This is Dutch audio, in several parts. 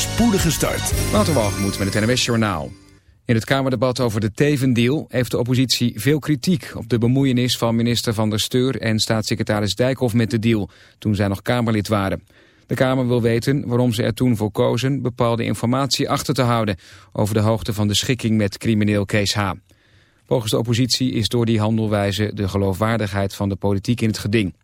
spoedige start. Waterwalgemoed met het NWS Journaal. In het Kamerdebat over de Teven-deal heeft de oppositie veel kritiek op de bemoeienis van minister Van der Steur en staatssecretaris Dijkhoff met de deal, toen zij nog Kamerlid waren. De Kamer wil weten waarom ze er toen voor kozen bepaalde informatie achter te houden over de hoogte van de schikking met crimineel Kees H. Volgens de oppositie is door die handelwijze de geloofwaardigheid van de politiek in het geding.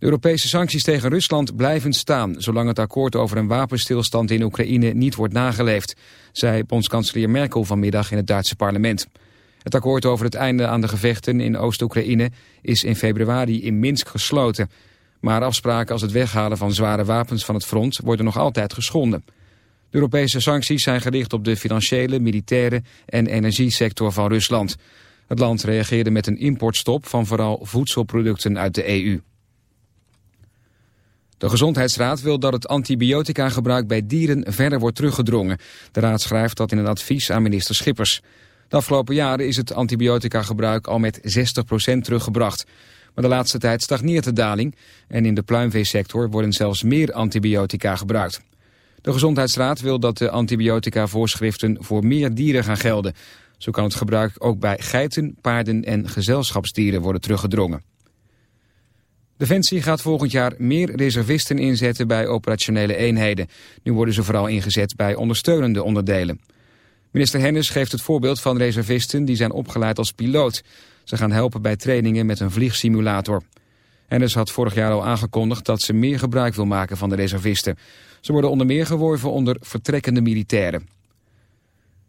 De Europese sancties tegen Rusland blijven staan... zolang het akkoord over een wapenstilstand in Oekraïne niet wordt nageleefd... zei bondskanselier Merkel vanmiddag in het Duitse parlement. Het akkoord over het einde aan de gevechten in Oost-Oekraïne... is in februari in Minsk gesloten. Maar afspraken als het weghalen van zware wapens van het front... worden nog altijd geschonden. De Europese sancties zijn gericht op de financiële, militaire... en energiesector van Rusland. Het land reageerde met een importstop van vooral voedselproducten uit de EU. De Gezondheidsraad wil dat het antibiotica-gebruik bij dieren verder wordt teruggedrongen. De raad schrijft dat in een advies aan minister Schippers. De afgelopen jaren is het antibiotica-gebruik al met 60% teruggebracht. Maar de laatste tijd stagneert de daling en in de pluimveesector worden zelfs meer antibiotica gebruikt. De Gezondheidsraad wil dat de antibiotica-voorschriften voor meer dieren gaan gelden. Zo kan het gebruik ook bij geiten, paarden en gezelschapsdieren worden teruggedrongen. Defensie gaat volgend jaar meer reservisten inzetten bij operationele eenheden. Nu worden ze vooral ingezet bij ondersteunende onderdelen. Minister Hennis geeft het voorbeeld van reservisten die zijn opgeleid als piloot. Ze gaan helpen bij trainingen met een vliegsimulator. Hennis had vorig jaar al aangekondigd dat ze meer gebruik wil maken van de reservisten. Ze worden onder meer geworven onder vertrekkende militairen.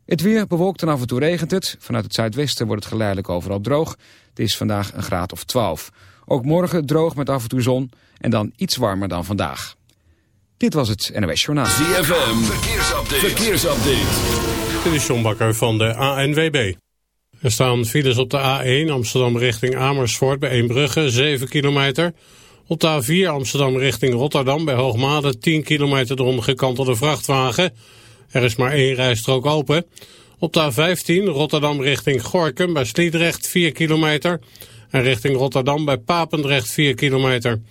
Het weer bewolkt en af en toe regent het. Vanuit het zuidwesten wordt het geleidelijk overal droog. Het is vandaag een graad of 12. Ook morgen droog met af en toe zon en dan iets warmer dan vandaag. Dit was het NOS Journaal. ZFM, verkeersupdate. verkeersupdate. Dit is John Bakker van de ANWB. Er staan files op de A1 Amsterdam richting Amersfoort bij Eembrugge, 7 kilometer. Op de A4 Amsterdam richting Rotterdam bij Hoogmade, 10 kilometer door een gekantelde vrachtwagen. Er is maar één rijstrook open. Op de A15 Rotterdam richting Gorkum bij Sliedrecht, 4 kilometer. En richting Rotterdam bij Papendrecht 4 kilometer.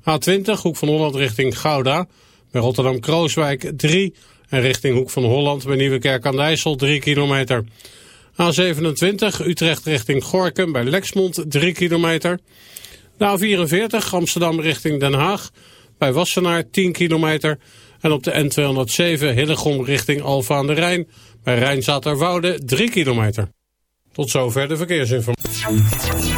A20 Hoek van Holland richting Gouda. Bij Rotterdam-Krooswijk 3. En richting Hoek van Holland bij Nieuwekerk aan Dijssel 3 kilometer. A27 Utrecht richting Gorkum bij Lexmond 3 kilometer. De A44 Amsterdam richting Den Haag bij Wassenaar 10 kilometer. En op de N207 Hillegom richting Alfa aan de Rijn bij Rijnzaterwoude 3 kilometer. Tot zover de verkeersinformatie.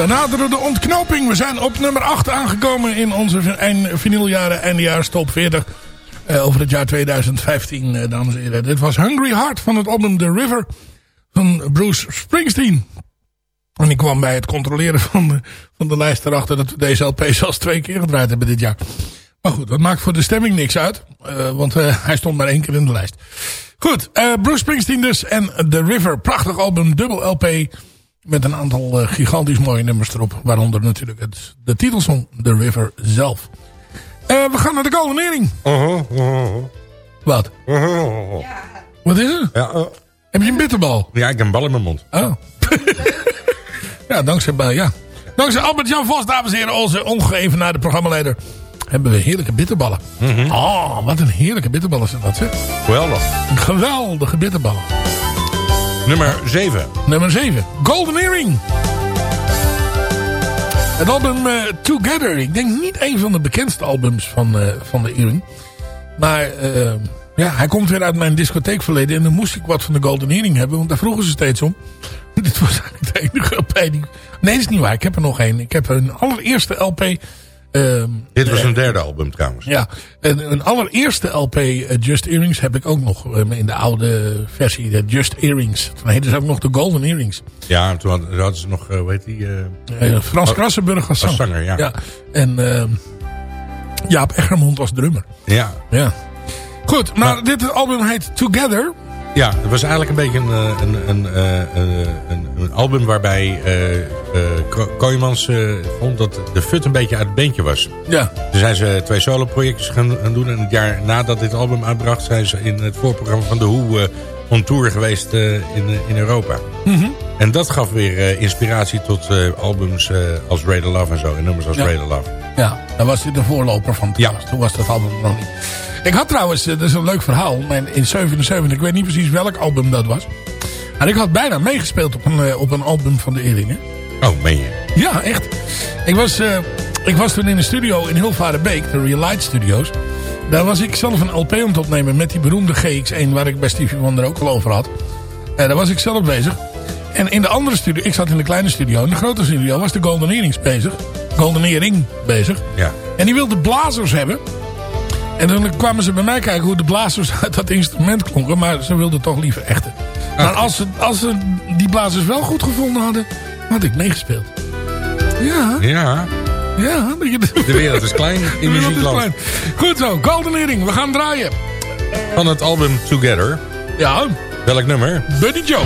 We naderen de ontknoping. We zijn op nummer 8 aangekomen in onze vinyljaren eindejaars top 40. Uh, over het jaar 2015, uh, dames en heren. Dit was Hungry Heart van het album The River van Bruce Springsteen. En ik kwam bij het controleren van de, van de lijst erachter dat we deze LP zelfs twee keer gedraaid hebben dit jaar. Maar goed, dat maakt voor de stemming niks uit. Uh, want hij stond maar één keer in de lijst. Goed, Bruce Springsteen dus en The River. Prachtig album, dubbel LP. Met een aantal uh, gigantisch mooie nummers erop. Waaronder natuurlijk het, de titelsong The River zelf. Uh, we gaan naar de Goldenering. Uh -huh, -huh. Wat? -huh. Ja. Wat is er? Ja, uh. Heb je een bitterbal? Ja, ik heb een bal in mijn mond. Oh. ja, dankzij, ja. dankzij Albert-Jan Vos, dames en heren, onze ongeëvenaarde programmaleider, hebben we heerlijke bitterballen. -hmm. Oh, wat een heerlijke bitterballen zijn dat, zeg. Geweldig. Geweldige bitterballen. Nummer 7. Nummer 7. Golden Earring. Het album uh, Together. Ik denk niet een van de bekendste albums van, uh, van de Earring. Maar uh, ja, hij komt weer uit mijn discotheekverleden. En dan moest ik wat van de Golden Earring hebben. Want daar vroegen ze steeds om. Dit was eigenlijk de enige LP die... Nee, dat is niet waar. Ik heb er nog één. Ik heb een allereerste LP... Uh, Dit was een derde album trouwens. Ja, een, een allereerste LP uh, Just Earrings heb ik ook nog uh, in de oude versie, de Just Earrings. Toen heette ze ook nog de Golden Earrings. Ja, toen hadden, hadden ze nog, hoe heet die? Frans Krassenburg als zanger. zanger ja. ja. En Jaap Egermond als drummer. Ja. ja. Goed, maar, maar dit album heet Together. Ja, het was eigenlijk een beetje een, een, een, een, een album waarbij uh, uh, Kooijmans uh, vond dat de fut een beetje uit het beentje was. Ja. Toen zijn ze twee solo-projectjes gaan, gaan, doen. En het jaar nadat dit album uitbracht zijn ze in het voorprogramma van de Who on tour geweest in, in Europa. Mm -hmm. En dat gaf weer inspiratie tot albums als Radar Love en zo. En nummers als ja. Love. Ja, daar was hij de voorloper van. Ja. Toen was dat album nog niet. Ik had trouwens, dat is een leuk verhaal, in 77, ik weet niet precies welk album dat was. En ik had bijna meegespeeld op een, op een album van de Eeringen. Oh, meen je? Ja, echt. Ik was, uh, ik was toen in een studio in Hilvarenbeek, de Real Light Studios. Daar was ik zelf een LP aan het opnemen met die beroemde GX1 waar ik bij Stevie Wonder ook al over had. Uh, daar was ik zelf bezig. En in de andere studio, ik zat in de kleine studio. In de grote studio was de Golden Earrings bezig. Golden Earring bezig. Ja. En die wilde blazers hebben. En dan kwamen ze bij mij kijken hoe de blazers uit dat instrument klonken. Maar ze wilden toch liever echte. Ah. Maar als ze, als ze die blazers wel goed gevonden hadden, had ik meegespeeld. Ja. Ja. Ja. De wereld is klein in muziekland. Goed zo, Golden Earring. We gaan draaien. Van het album Together. Ja. Welk nummer? Buddy Joe.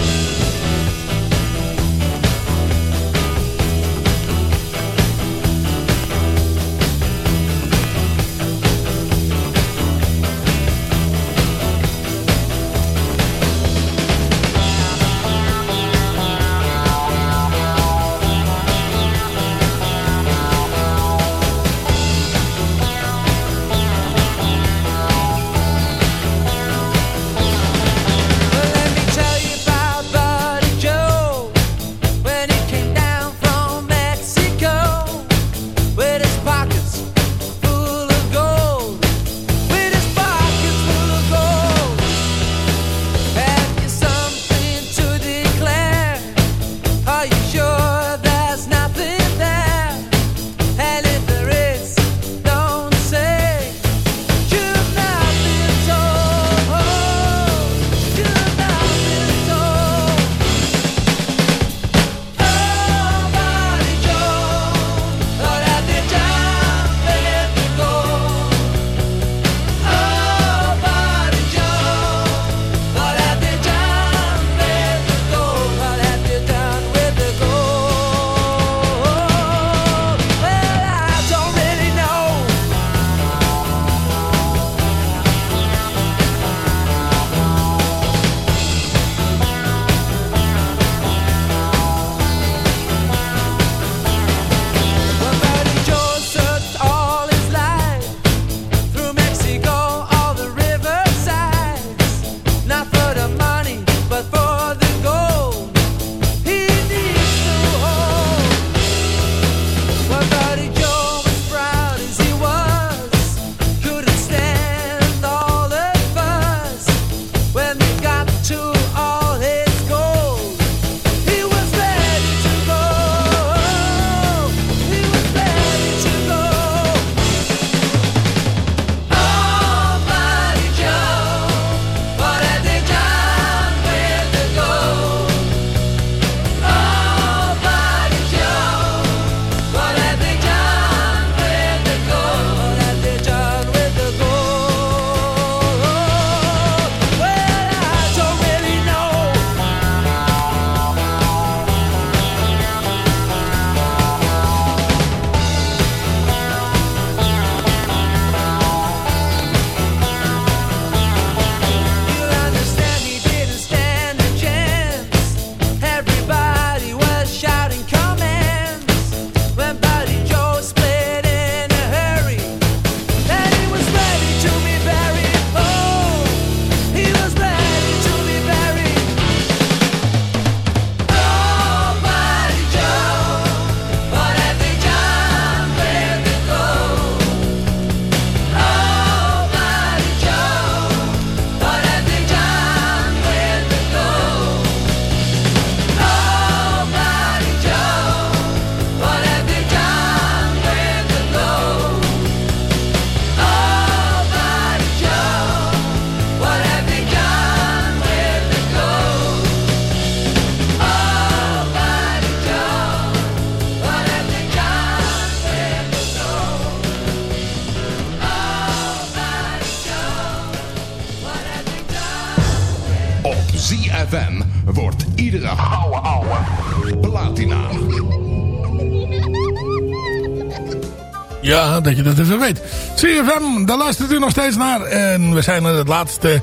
CFM, daar luistert u nog steeds naar. En we zijn er het laatste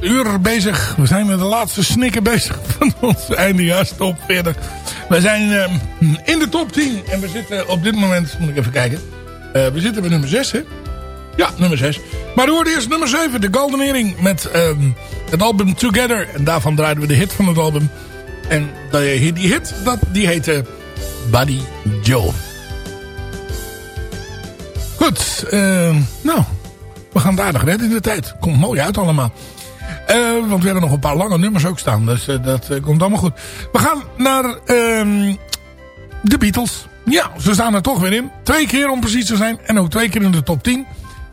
uur bezig. We zijn met de laatste snikken bezig van onze eindejaarstop 40. We zijn ehm, in de top 10. En we zitten op dit moment, moet ik even kijken. Eh, we zitten bij nummer 6, hè? Ja, nummer 6. Maar we hoorden eerst nummer 7, de Golden Earring. Met ehm, het album Together. En daarvan draaiden we de hit van het album. En die hit, dat, die heette Buddy Joe. Goed, ehm, nou, we gaan het aardig redden in de tijd. Komt mooi uit allemaal. Eh, want we hebben nog een paar lange nummers ook staan. Dus eh, dat eh, komt allemaal goed. We gaan naar ehm, de Beatles. Ja, ze staan er toch weer in. Twee keer om precies te zijn. En ook twee keer in de top 10.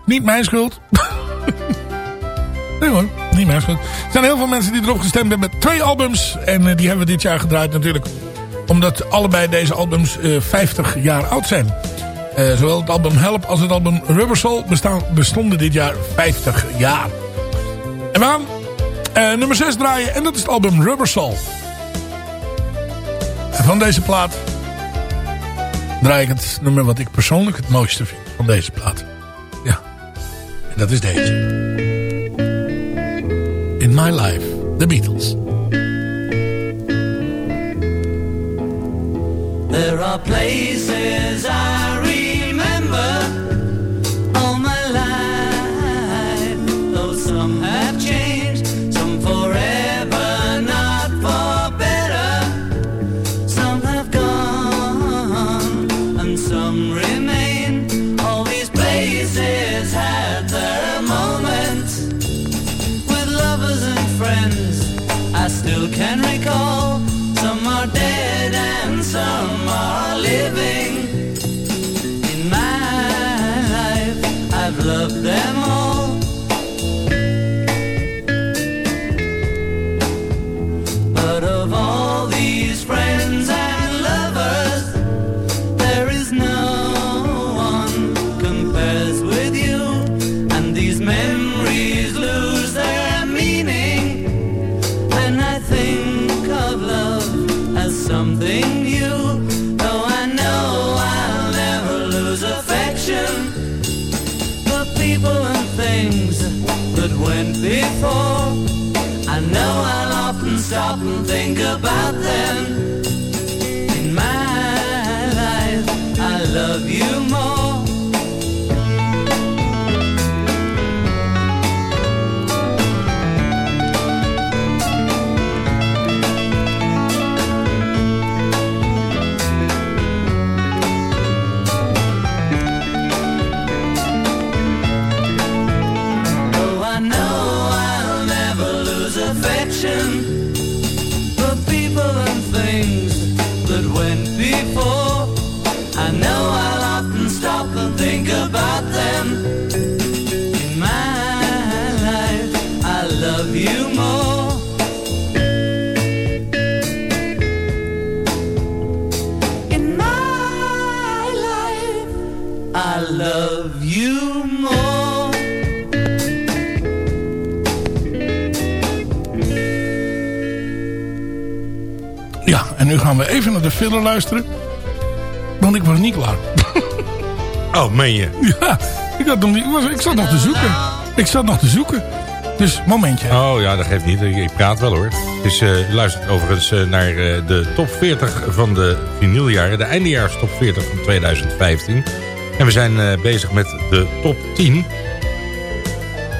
Niet mijn schuld. nee hoor, niet mijn schuld. Er zijn heel veel mensen die erop gestemd hebben met twee albums. En die hebben we dit jaar gedraaid natuurlijk. Omdat allebei deze albums eh, 50 jaar oud zijn. Eh, zowel het album Help als het album Rubber Soul bestonden dit jaar 50 jaar. En we gaan eh, nummer 6 draaien. En dat is het album Rubber Soul. En van deze plaat draai ik het nummer wat ik persoonlijk het mooiste vind van deze plaat. Ja. En dat is deze. In My Life, The Beatles. There are places about filler luisteren. Want ik was niet klaar. Oh, meen je? Ja, ik, had nog niet, ik, was, ik zat nog te zoeken. Ik zat nog te zoeken. Dus, momentje. Oh ja, dat geeft niet. Ik, praat wel hoor. Dus luistert overigens eh, naar eh, de top 40 van de vinyljaren. De eindejaars top 40 van 2015. En we zijn bezig met de top 10.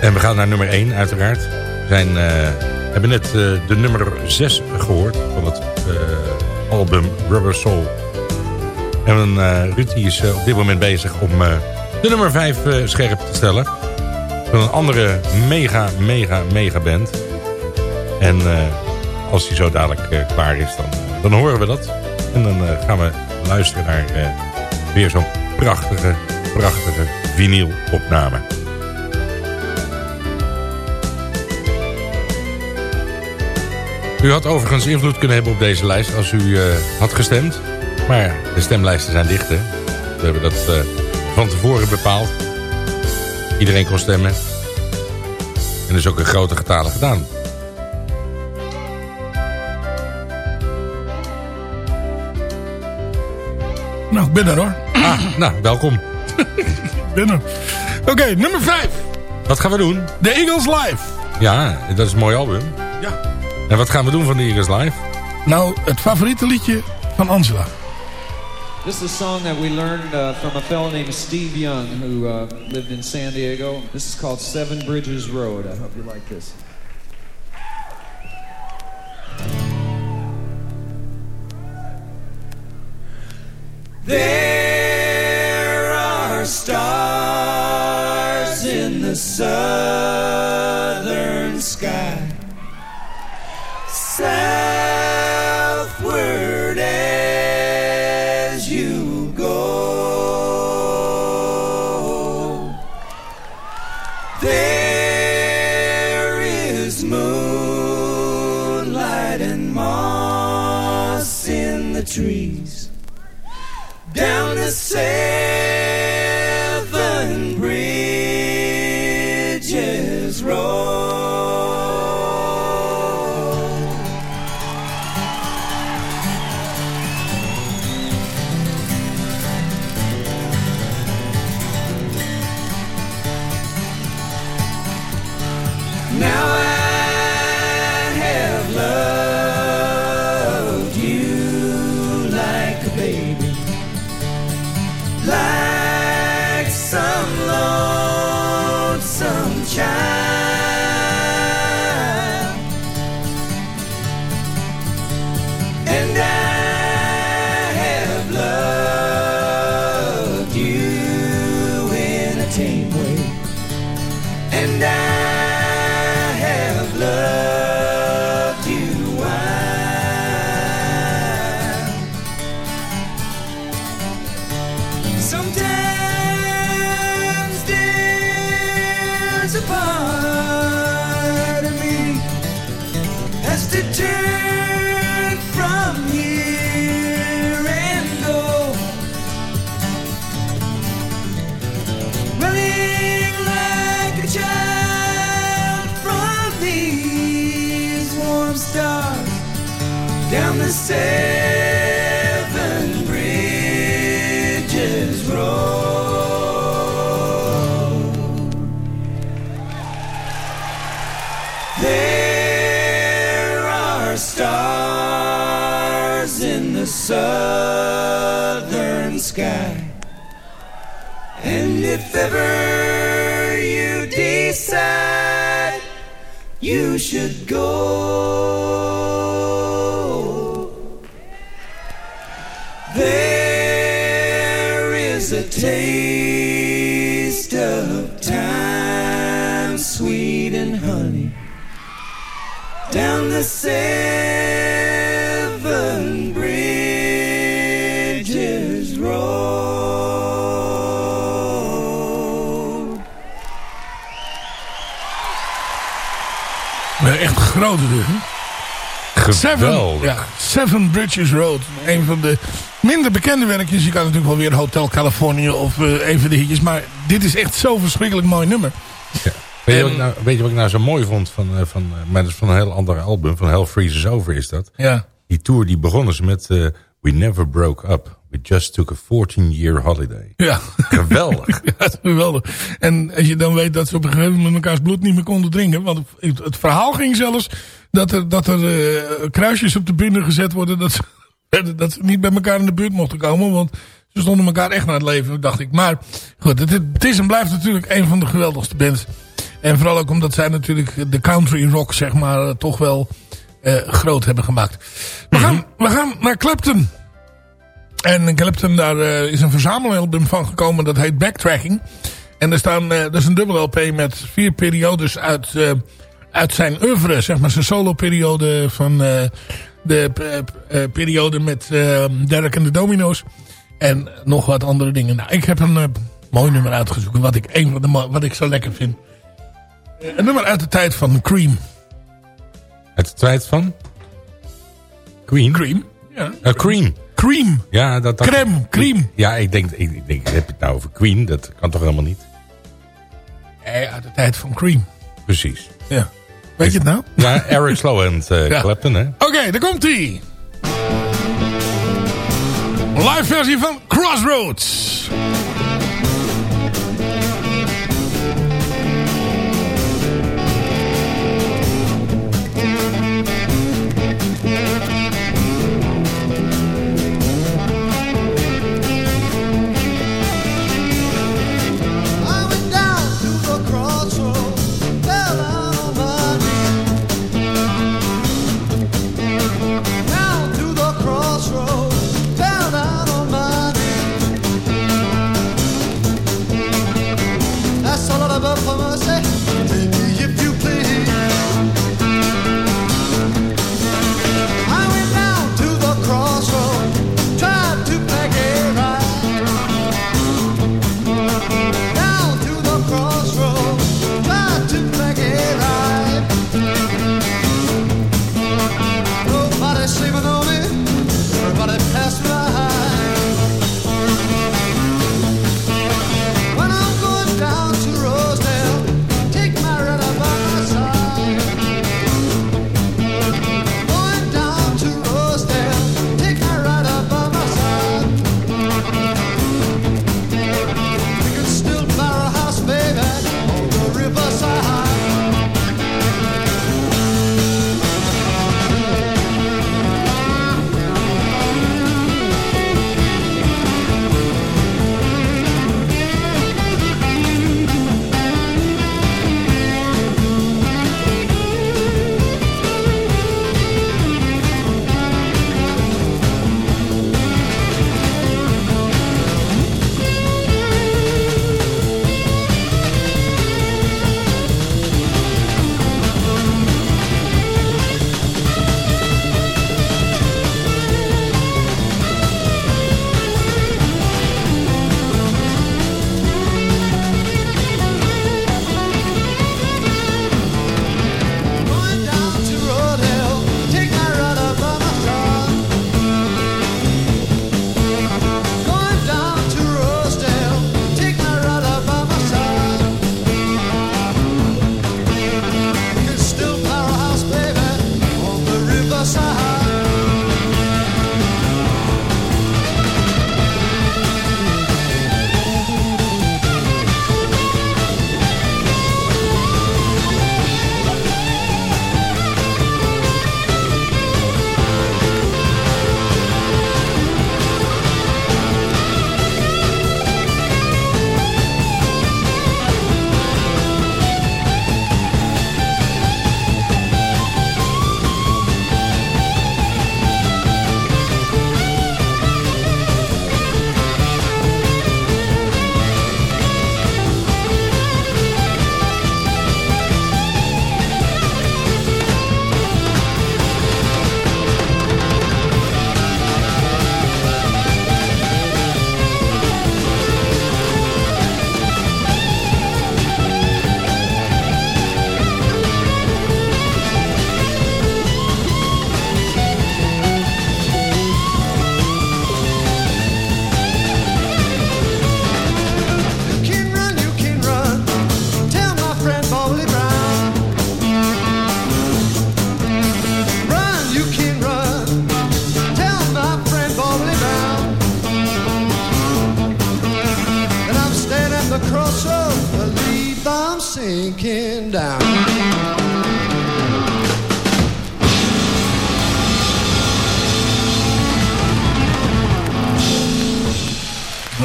En we gaan naar nummer 1 uiteraard. We zijn, hebben net de nummer 6 album Rubber Soul. En eh Ruud is eh, op dit moment bezig om eh, de nummer 5 scherp te stellen. Van een andere mega, mega, mega band. En als die zo dadelijk klaar is, dan, dan horen we dat. En dan gaan we luisteren naar weer zo'n prachtige, prachtige vinylopname. U had overigens invloed kunnen hebben op deze lijst als u eh, had gestemd. Maar de stemlijsten zijn dicht, hè. We hebben dat eh, van tevoren bepaald. Iedereen kon stemmen. En is ook een grote getale gedaan. Nou, ik ben er hoor. Ah, nou, welkom. ik ben er. Oké, nummer 5. Wat gaan we doen? The Eagles Live. Ja, dat is een mooi album. Ja. En wat gaan we doen van de Eagles Live? Nou, het favoriete liedje van Angela. This is a song that we learned uh, from a fellow named Steve Young who uh, lived in San Diego. This is called Seven Bridges Road. I hope you like this. There are stars in the southern sky. Southern sky. And if ever you decide you should go, there is a taste of time, sweet and honey, down the seven grote dus. Seven, Geweldig. ja, Seven Bridges Road. Een van de minder bekende werkjes. Je kan natuurlijk wel weer Hotel California of eh, even de hitjes. Maar dit is echt zo'n verschrikkelijk mooi nummer. Weet, je En- wat ik nou, weet je wat ik nou zo mooi vond van, eh, van, eh, maar dat is van een heel ander album, van Hell Freezes Over is dat. Ja. Die tour die begonnen ze met We Never Broke Up. We just took a 14-year holiday. Ja. Geweldig. Ja, geweldig. En als je dan weet dat ze op een gegeven moment elkaars bloed niet meer konden drinken. Want het, het verhaal ging zelfs dat er, dat er eh, kruisjes op de binnen gezet worden. Dat ze, dat ze niet bij elkaar in de buurt mochten komen. Want ze stonden elkaar echt naar het leven, dacht ik. Maar goed, het, het is en blijft natuurlijk een van de geweldigste bands. En vooral ook omdat zij natuurlijk de country rock, zeg maar, toch wel eh, groot hebben gemaakt. We, gaan, we gaan naar Clapton. En Clapton, daar eh, is een verzamelalbum van gekomen. Dat heet Backtracking. En er staan, eh, dat is een dubbel LP met vier periodes uit, eh, uit zijn oeuvre. Zeg maar zijn solo-periode van de periode met Derek en de Domino's. En nog wat andere dingen. Nou, ik heb een mooi nummer uitgezocht. Wat ik, een van de, wat ik zo lekker vind. Een nummer uit de tijd van Cream. Uit de tijd van? Queen? Cream? Ja. Cream. Cream. Ja, dat, dat, Crème, cream. Ja, ik denk, ik, ik denk, heb je het nou over Queen? Dat kan toch helemaal niet? Eh, uit de tijd van Cream. Precies. Ja. Weet je het nou? Ja, Eric Slow en Ja. Clapton, hè? Oké, daar komt ie. Live versie van Crossroads.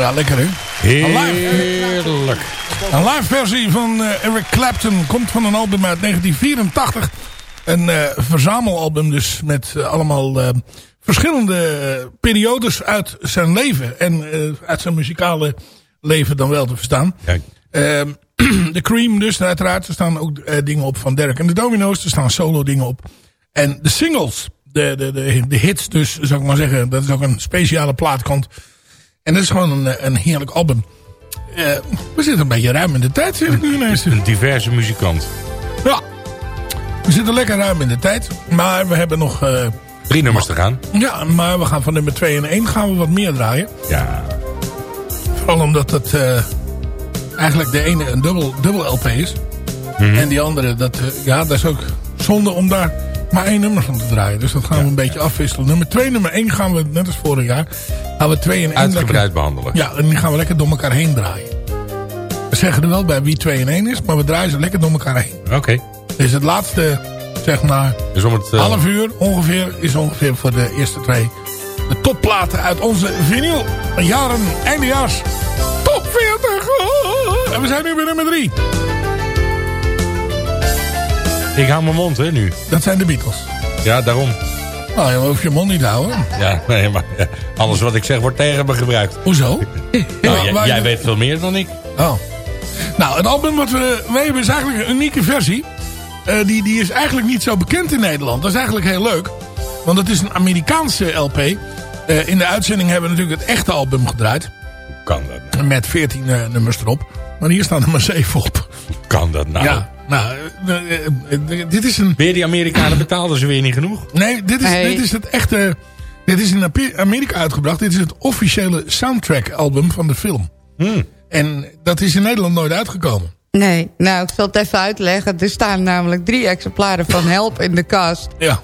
Ja, lekker hè? Heerlijk. Een live versie van eh, Eric Clapton komt van een album uit 1984. Een eh, verzamelalbum dus met eh, allemaal verschillende periodes uit zijn leven. En uit zijn muzikale leven dan wel te verstaan. Kijk. Ehm, de Cream dus uiteraard. Er staan ook dingen op van Derek en de Domino's. Er staan solo dingen op. En de singles. De, de, de, de hits dus, zou ik maar zeggen. Dat is ook een speciale plaatkant. En dat is gewoon een, een heerlijk album. Eh, we zitten een beetje ruim in de tijd, zeg ik nu ineens. Een diverse muzikant. Ja, we zitten lekker ruim in de tijd. Maar we hebben nog... eh, Drie nummers te gaan. ja, maar we gaan van nummer 2 en 1 gaan we wat meer draaien. Ja. Vooral omdat eh, eigenlijk de ene een dubbel, dubbel LP is. Mhm. En die andere, dat, eh, ja, dat is ook zonde om daar maar één nummer van te draaien. Dus dat gaan we een beetje afwisselen. Nummer 2, nummer 1 gaan we, net als vorig jaar, gaan we 2 en 1 Uitgebreid behandelen. Ja, en die gaan we lekker door elkaar heen draaien. We zeggen er wel bij wie 2 en 1 is, maar we draaien ze lekker door elkaar heen. Oké. Dus het laatste, zeg maar, Dus om het... eh, half uur ongeveer, is ongeveer voor de eerste twee. De topplaten uit onze vinyl jaren, eindejaars, top 40. En we zijn nu bij nummer 3. Ik hou mijn mond, hè, nu. Dat zijn de Beatles. Ja, daarom. Nou, je hoeft je mond niet te houden. Ja, nee, maar ja, alles wat ik zeg wordt tegen me gebruikt. Hoezo? Nou, Ja, jij- waar- jij weet veel meer dan ik. Oh. Nou, het album wat we... Wij hebben is eigenlijk een unieke versie. Eh, die, die is eigenlijk niet zo bekend in Nederland. Dat is eigenlijk heel leuk. Want het is een Amerikaanse LP. Eh, in de uitzending hebben we natuurlijk het echte album gedraaid. Hoe kan dat nou? Met 14 eh, nummers erop. Maar hier staan er maar 7 op. Hoe kan dat nou? Ja, nou, eh, eh, dit is een... Weer die Amerikanen betaalden ze weer niet genoeg? Nee, dit is, dit is het echte... Dit is in Amerika uitgebracht. Dit is het officiële soundtrack album van de film. Hmm. En dat is in Nederland nooit uitgekomen. Nee, nou, ik zal het even uitleggen. Er staan namelijk drie exemplaren van Help in de kast. Ja.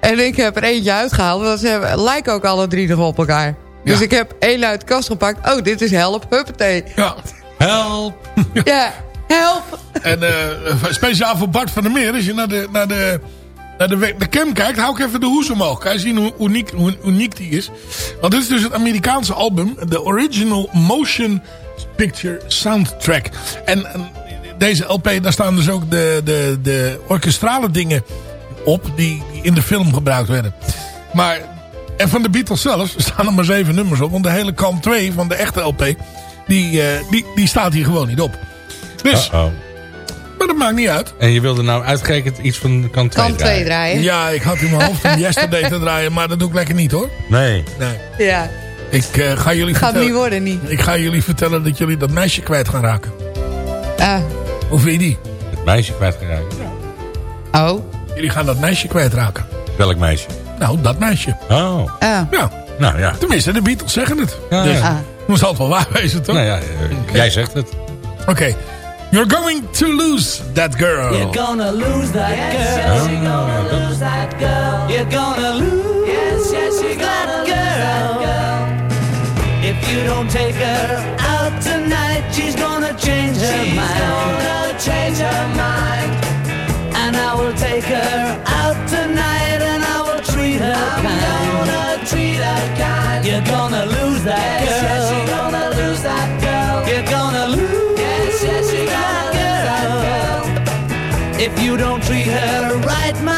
En ik heb er eentje uitgehaald, want ze hebben, lijken ook alle drie nog op elkaar. Dus Ja. ik heb één uit de kast gepakt. Oh, dit is Help, huppatee. Ja. Help! Ja, Help! En eh, speciaal voor Bart van der Meer, als je naar de, naar de, naar de, de cam kijkt, hou ik even de hoes omhoog. Kan je zien hoe uniek, hoe uniek die is. Want dit is dus het Amerikaanse album, de Original Motion Picture Soundtrack. En, deze LP, daar staan dus ook de, de, de orkestrale dingen op die, die in de film gebruikt werden. Maar, en van de Beatles zelf staan er maar zeven nummers op. Want de hele kant 2 van de echte LP, die, eh, die, die staat hier gewoon niet op. Dus, maar dat maakt niet uit. En je wilde nou uitgerekend iets van kant 2 Kan twee draaien. Ja, ik had in mijn hoofd om Yesterday te draaien, maar dat doe ik lekker niet hoor. Nee. Nee. Ja, Ik eh, ga jullie gaat vertellen. niet worden, niet. Ik ga jullie vertellen dat jullie dat meisje kwijt gaan raken. Ah, Hoe vind je die? Het meisje kwijtgeraakt. oh, Jullie gaan dat meisje kwijtraken. Welk meisje? Nou, dat meisje. Oh. ah, Ja, Nou ja. tenminste, de Beatles zeggen het. Ja, dus, ja. ah. zal het wel waar wezen, toch? Nou ja, eh, jij zegt het. Oké. You're going to lose that girl. You're gonna lose that girl. You're gonna lose that girl. You're gonna lose. Yes, yes, you're gonna lose that girl. If you don't take her out tonight, she's gonna change her mind. She's gonna change her mind. And I will take her out tonight, and I will treat her kind. I'm gonna treat her kind. You're gonna lose that girl. Yes, you're gonna lose that girl. If you don't treat her right, my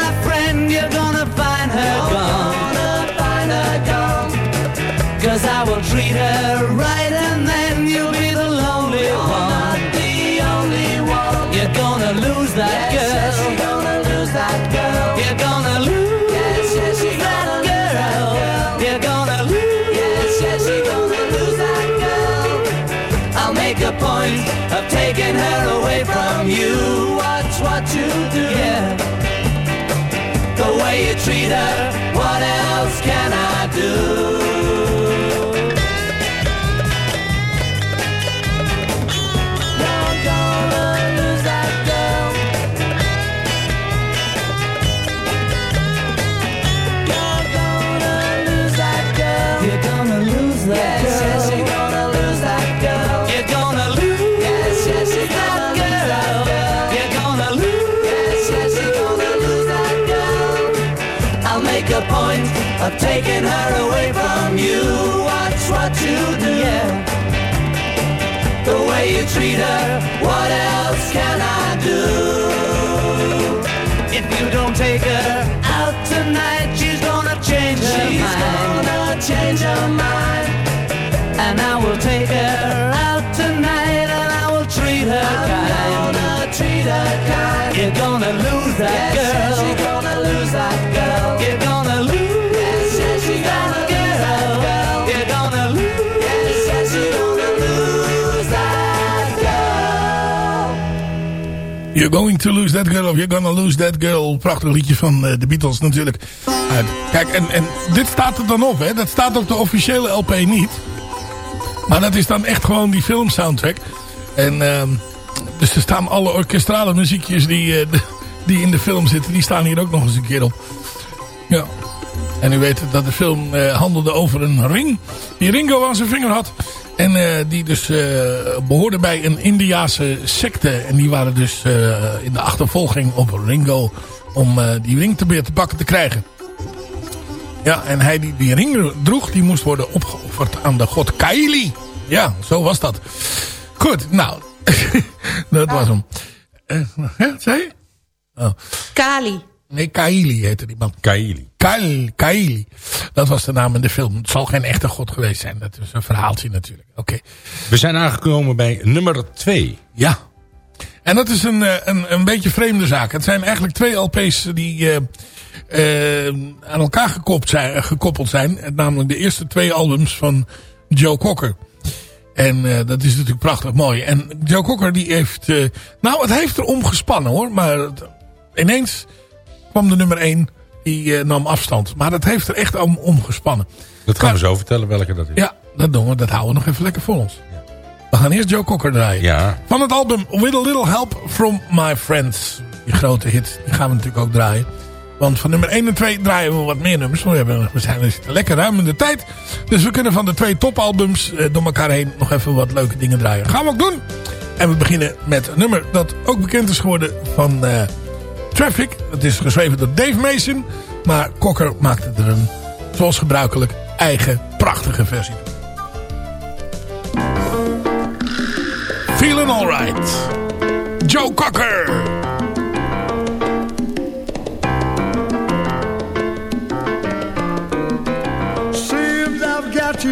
treat her, what else can I do? If you don't take her out tonight, she's gonna change her she's mind. She's gonna change her mind. And I will take her out tonight and I will treat her I'm kind. gonna treat her kind. You're gonna lose that yes, girl. You're going to lose that girl of you're gonna lose that girl. Prachtig liedje van eh, de Beatles natuurlijk. Kijk, en, en dit staat er dan op, hè. Dat staat op de officiële LP niet. Maar dat is dan echt gewoon die film soundtrack. En ehm, dus er staan alle orkestrale muziekjes die, eh, die in de film zitten, die staan hier ook nog eens een keer op. Ja. En u weet dat de film eh, handelde over een ring die Ringo aan zijn vinger had. En eh, die dus eh, behoorde bij een Indiase secte. En die waren dus eh, in de achtervolging op Ringo om die ring te, weer te pakken te krijgen. Ja, en hij die die ring droeg, die moest worden opgeofferd aan de god Kaili. Ja, zo was dat. Goed, nou, dat was hem. Wat zei je? Oh. Kali. Nee, Kaili heette die man. Kaili. Kail, Kaili. Dat was de naam in de film. Het zal geen echte god geweest zijn. Dat is een verhaaltje natuurlijk. Oké. We zijn aangekomen bij nummer 2. Ja. En dat is een, eh, een, een beetje vreemde zaak. Het zijn eigenlijk twee LP's die eh, eh, aan elkaar gekoppeld zijn, gekoppeld zijn. Namelijk de eerste twee albums van Joe Cocker. En dat is natuurlijk prachtig mooi. En Joe Cocker die heeft... nou, het heeft er omgespannen hoor. Maar ineens kwam de nummer 1. Die eh, nam afstand. Maar dat heeft er echt om, omgespannen. Dat gaan we zo vertellen welke dat is. Ja, dat doen we. Dat houden we nog even lekker voor ons. We gaan eerst Joe Cocker draaien. Ja. Van het album With a Little Help From My Friends. Die grote hit. Die gaan we natuurlijk ook draaien. Want van nummer 1 en 2 draaien we wat meer nummers. We, hebben, we zijn zitten lekker ruim in de tijd. Dus we kunnen van de twee topalbums eh, door elkaar heen nog even wat leuke dingen draaien. Gaan we ook doen. En we beginnen met een nummer dat ook bekend is geworden van eh, Traffic. Dat is geschreven door Dave Mason. Maar Cocker maakte er een, zoals gebruikelijk, eigen prachtige versie. Feeling Alright. Joe Cocker. Seems I've got to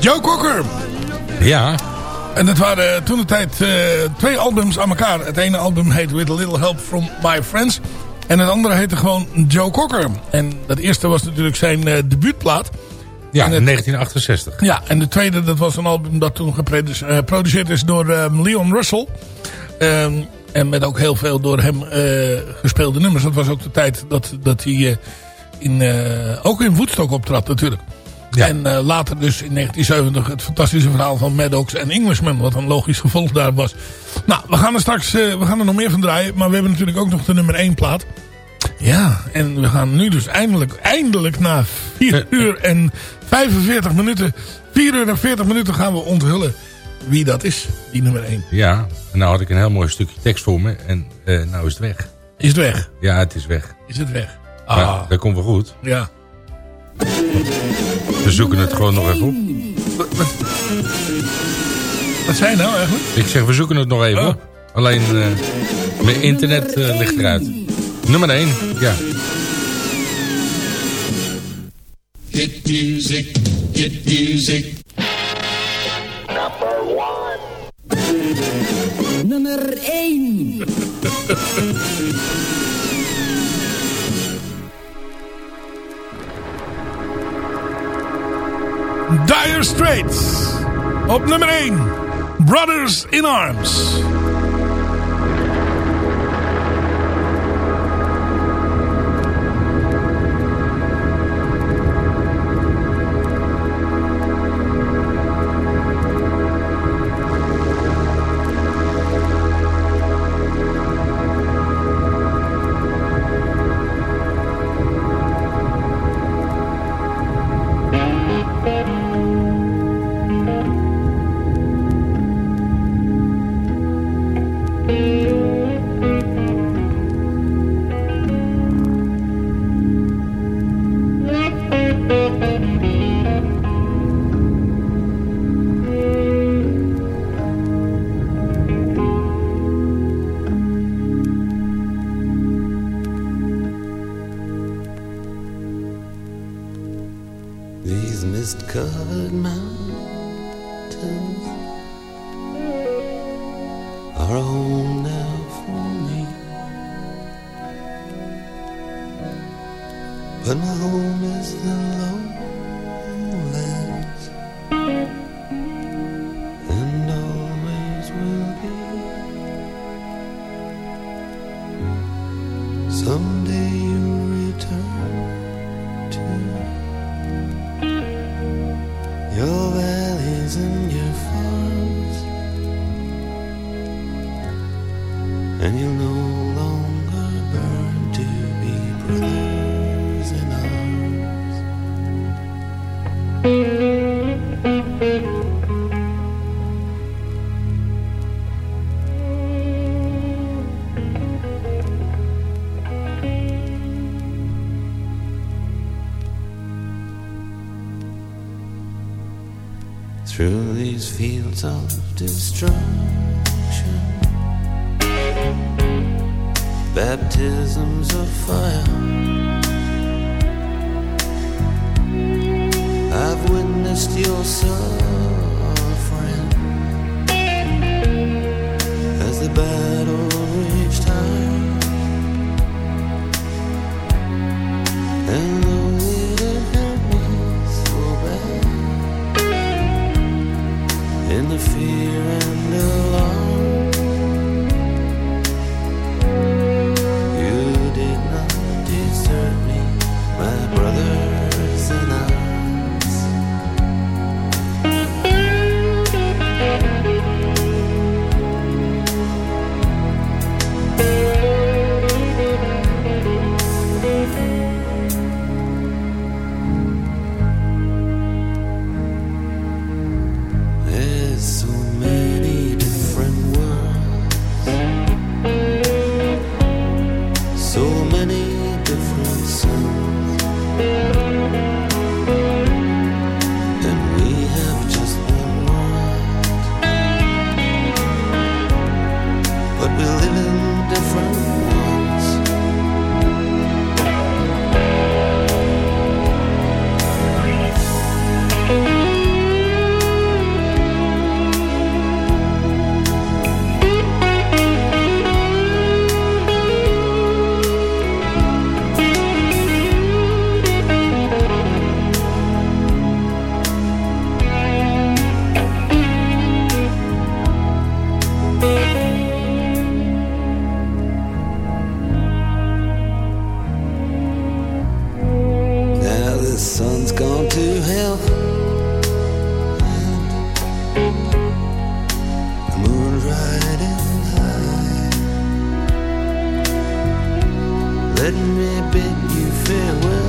Joe Cocker. Ja. En dat waren toen de tijd eh, twee albums aan elkaar. Het ene album heet With a Little Help From My Friends. En het andere heette gewoon Joe Cocker. En dat eerste was natuurlijk zijn eh, debuutplaat. Ja, in het- 1968. Ja, en de tweede dat was een album dat toen eh, geproduceerd is door Leon Russell. Ehm, en met ook heel veel door hem gespeelde nummers. Dat was ook de tijd dat, dat hij in, eh, ook in Woodstock optrad natuurlijk. En eh, later dus in 1970 het fantastische verhaal van Maddox en Englishman. Wat een logisch gevolg daar was. Nou, we gaan er straks eh, we gaan er nog meer van draaien. Maar we hebben natuurlijk ook nog de nummer 1 plaat. Ja, en we gaan nu dus eindelijk, eindelijk na 4 uur en 45 minuten, 4 uur en 40 minuten gaan we onthullen wie dat is, die nummer 1. Ja, en nou had ik een heel mooi stukje tekst voor me. En eh nou is het weg. Is het weg? Ja, het is weg. Is het weg? Ah, dat komt wel goed. ja. We zoeken het gewoon nog even op. Wat zei je nou eigenlijk? Ik zeg, we zoeken het nog even Oh. op. Alleen, eh, mijn internet eh, ligt eruit. Nummer 1, ja. Hit music, hit music. Nummer 1. Dire Straits. Op nummer 1. Brothers in Arms. Fields of destruction, baptisms of fire. I've witnessed your suffering let me bid you farewell.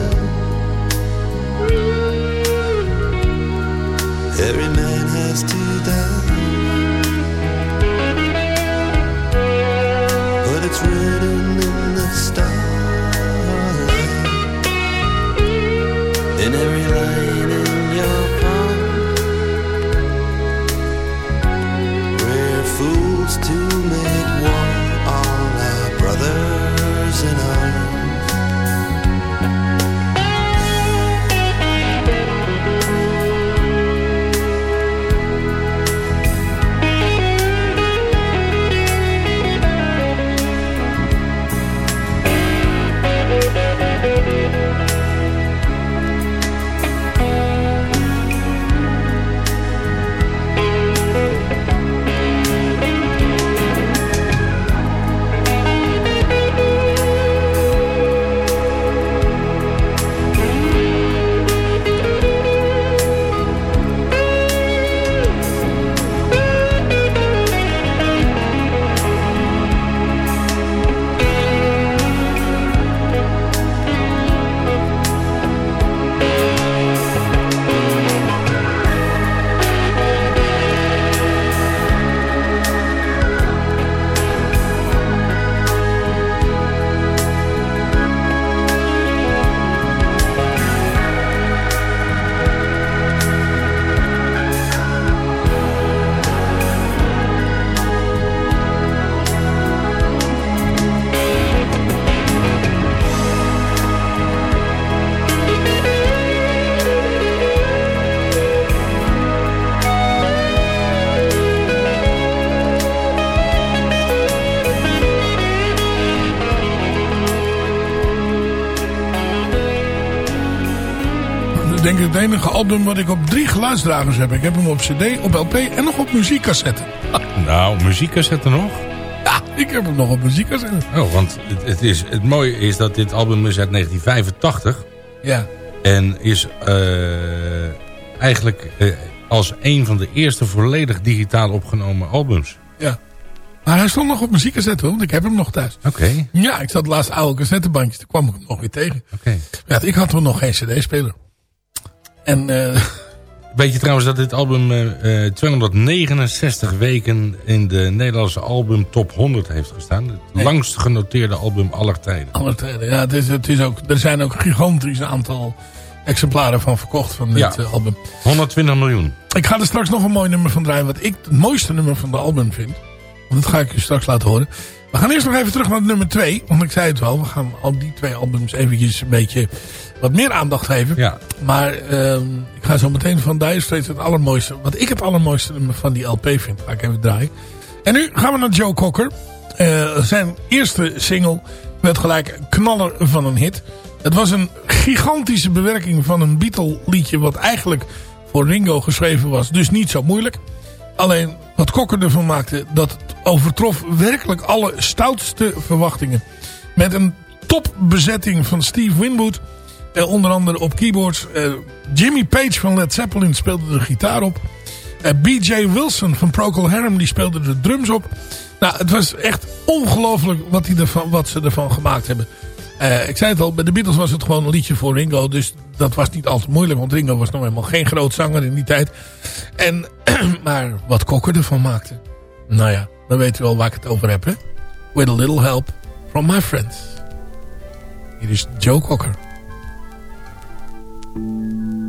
Denk ik het enige album wat ik op drie geluidsdragers heb. Ik heb hem op cd, op LP en nog op muziekcassette. Nou, muziekcassette nog? Ja, ik heb hem nog op muziekcassette. Oh, want het, het, is, het mooie is dat dit album is uit 1985. Ja. En is eh, eigenlijk eh, als een van de eerste volledig digitaal opgenomen albums. Ja. Maar hij stond nog op muziekcassette hoor, want ik heb hem nog thuis. Oké. Ja, ik zat laatst oude cassettebandjes, toen kwam ik hem nog weer tegen. Oké. Ja, ik had toen nog geen cd-speler. En eh, Weet je trouwens dat dit album eh, eh, 269 weken in de Nederlandse album top 100 heeft gestaan? Het Nee. langst genoteerde album aller tijden. alle tijden, ja, het is, het is ook, er zijn ook een gigantisch aantal exemplaren van verkocht van dit Ja. eh, album. 120 miljoen. Ik ga er straks nog een mooi nummer van draaien, wat ik het mooiste nummer van de album vind. Want dat ga ik je straks laten horen. We gaan eerst nog even terug naar nummer 2. Want ik zei het wel, we gaan al die twee albums eventjes een beetje wat meer aandacht geven. Ja. Maar ehm, ik ga zo meteen van Dire Straits het allermooiste, wat ik het allermooiste van die LP vind, ga ik even draaien. En nu gaan we naar Joe Cocker. Eh, zijn eerste single werd gelijk een knaller van een hit. Het was een gigantische bewerking van een Beatle liedje wat eigenlijk voor Ringo geschreven was. Dus niet zo moeilijk. Alleen wat Cocker ervan maakte, dat het overtrof werkelijk alle stoutste verwachtingen. Met een topbezetting van Steve Winwood. Eh, onder andere op keyboards. Eh, Jimmy Page van Led Zeppelin speelde de gitaar op. Eh, B.J. Wilson van Procol Harum die speelde de drums op. Nou, het was echt ongelooflijk wat, die wat ze ervan gemaakt hebben. Ik zei het al, bij de Beatles was het gewoon een liedje voor Ringo. Dus dat was niet altijd moeilijk. Want Ringo was nog helemaal geen groot zanger in die tijd. En, maar wat Cocker ervan maakte. Nou ja, dan weet u wel waar ik het over heb. With a little help from my friends. Hier is Joe Cocker. Música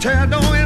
tear down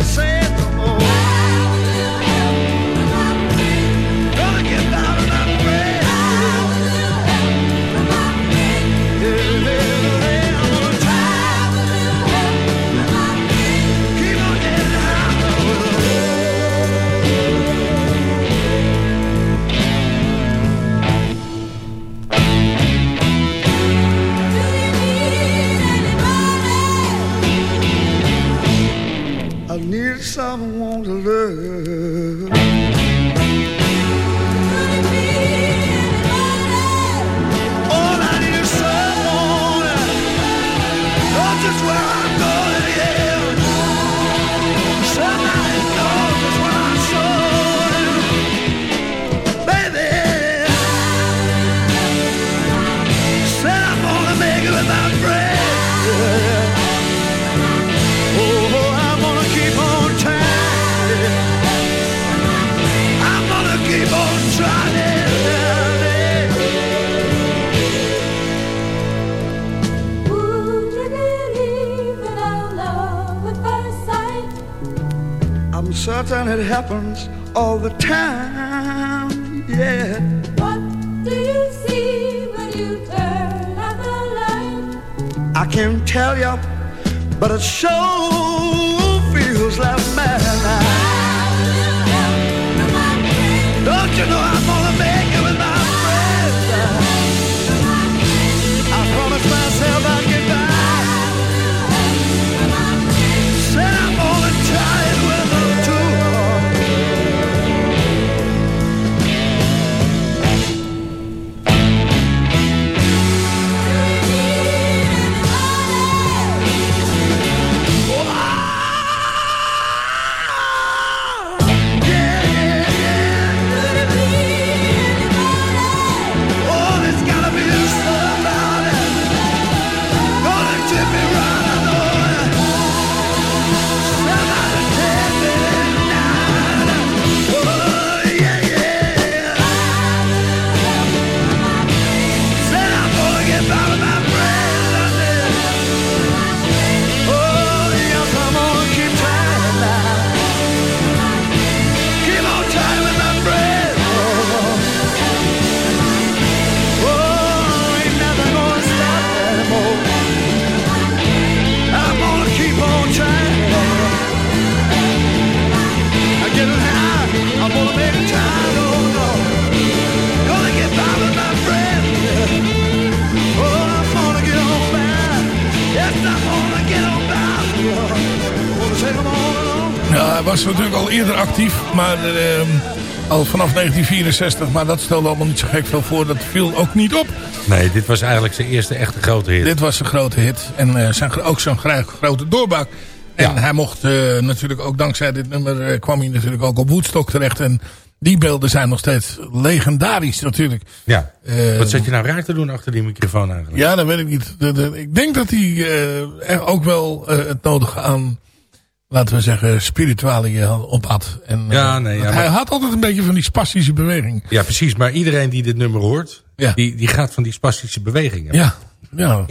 it happens all the time. Yeah. What do you see when you turn out the light? I can't tell you, but it sure feels like madness. Don't you know maar ehm, al vanaf 1964. Maar dat stelde allemaal niet zo gek veel voor. Dat viel ook niet op. Nee, dit was eigenlijk zijn eerste echte grote hit. Dit was een grote hit. En eh, zijn, ook zo'n gro- grote doorbraak. En hij mocht eh, natuurlijk ook dankzij dit nummer... eh, kwam hij natuurlijk ook op Woodstock terecht. En die beelden zijn nog steeds legendarisch natuurlijk. Ja. Wat zat je nou raar te doen achter die microfoon eigenlijk? Ja, dat weet ik niet. De- de- ik denk dat hij ook wel het nodige aan, laten we zeggen, spirituele op had. En, eh, Ja, nee, ja, want maar- Hij had altijd een beetje van die spastische beweging. Ja, precies. Maar iedereen die dit nummer hoort, die, die gaat van die spastische bewegingen. Ja, ja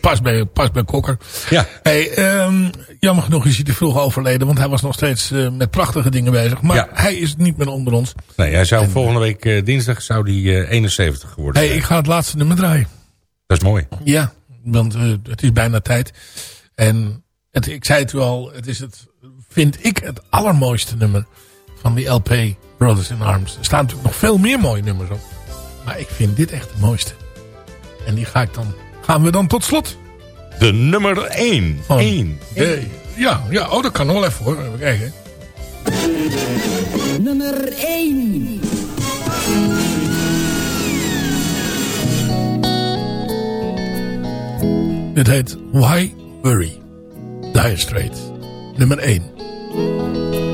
pas, bij, pas bij Kokker. Ja. Hey, ehm, jammer genoeg is hij te vroeg overleden, want hij was nog steeds eh, met prachtige dingen bezig. Maar Ja. hij is niet meer onder ons. Nee, hij zou volgende week eh, dinsdag zou die eh, 71 geworden Hey, zijn. ik ga het laatste nummer draaien. Dat is mooi. Ja, want eh, het is bijna tijd. En het, ik zei het u al, het is het, vind ik het allermooiste nummer van die LP Brothers in Arms. Er staan natuurlijk nog veel meer mooie nummers op. Maar ik vind dit echt het mooiste. En die ga ik dan, gaan we dan tot slot De nummer 1. Van- 1. Eh, ja, ja, oh, dat kan nog wel even hoor. Even kijken. Nummer 1. Dit heet Why Worry? Dire Straits. Nummer 1.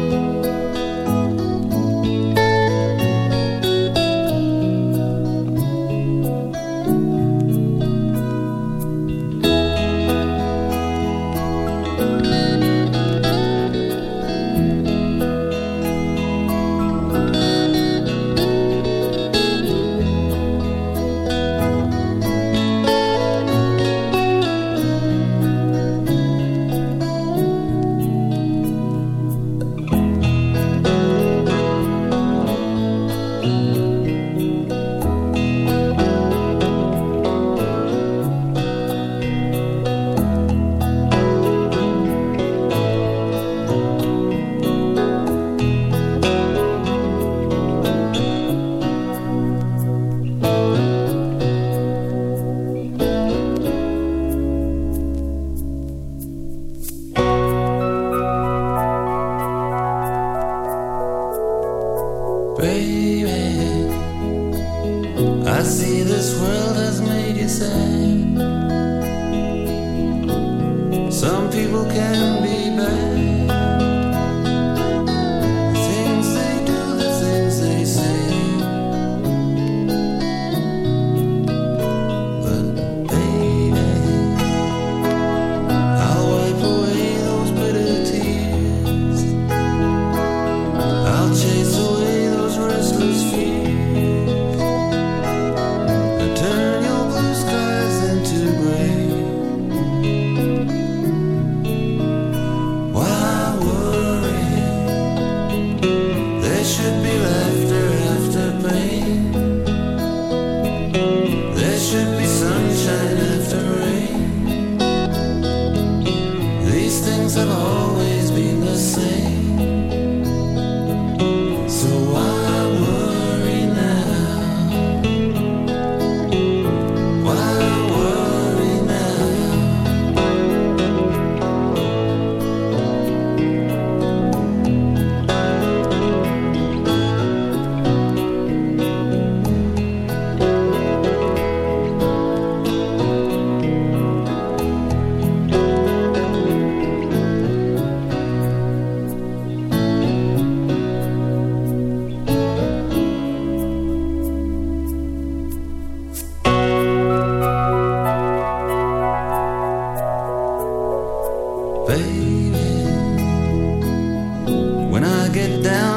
Get down,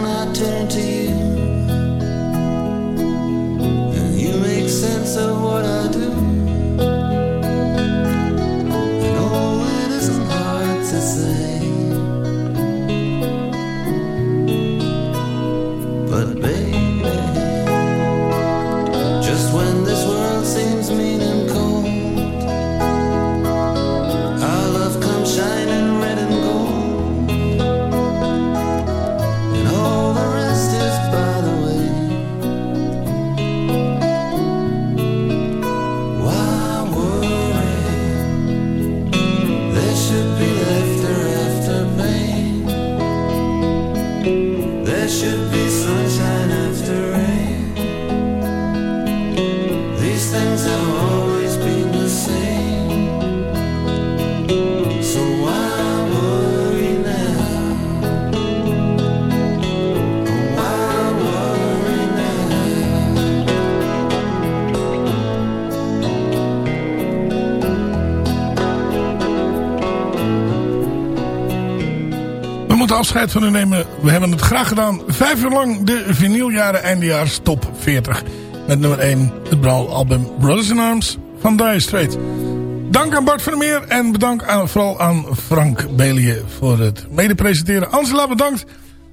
van u nemen. We hebben het graag gedaan. Vijf uur lang de vinyljaren eindejaars top 40. Met nummer 1 het album Brothers in Arms van Dire Straits. Dank aan Bart van der Meer en bedankt vooral aan Frank Belie voor het mede-presenteren. Angela bedankt.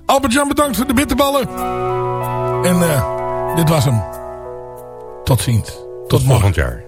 Albert-Jan bedankt voor de bitterballen. En eh, dit was hem. Tot ziens. Tot, Tot volgend jaar.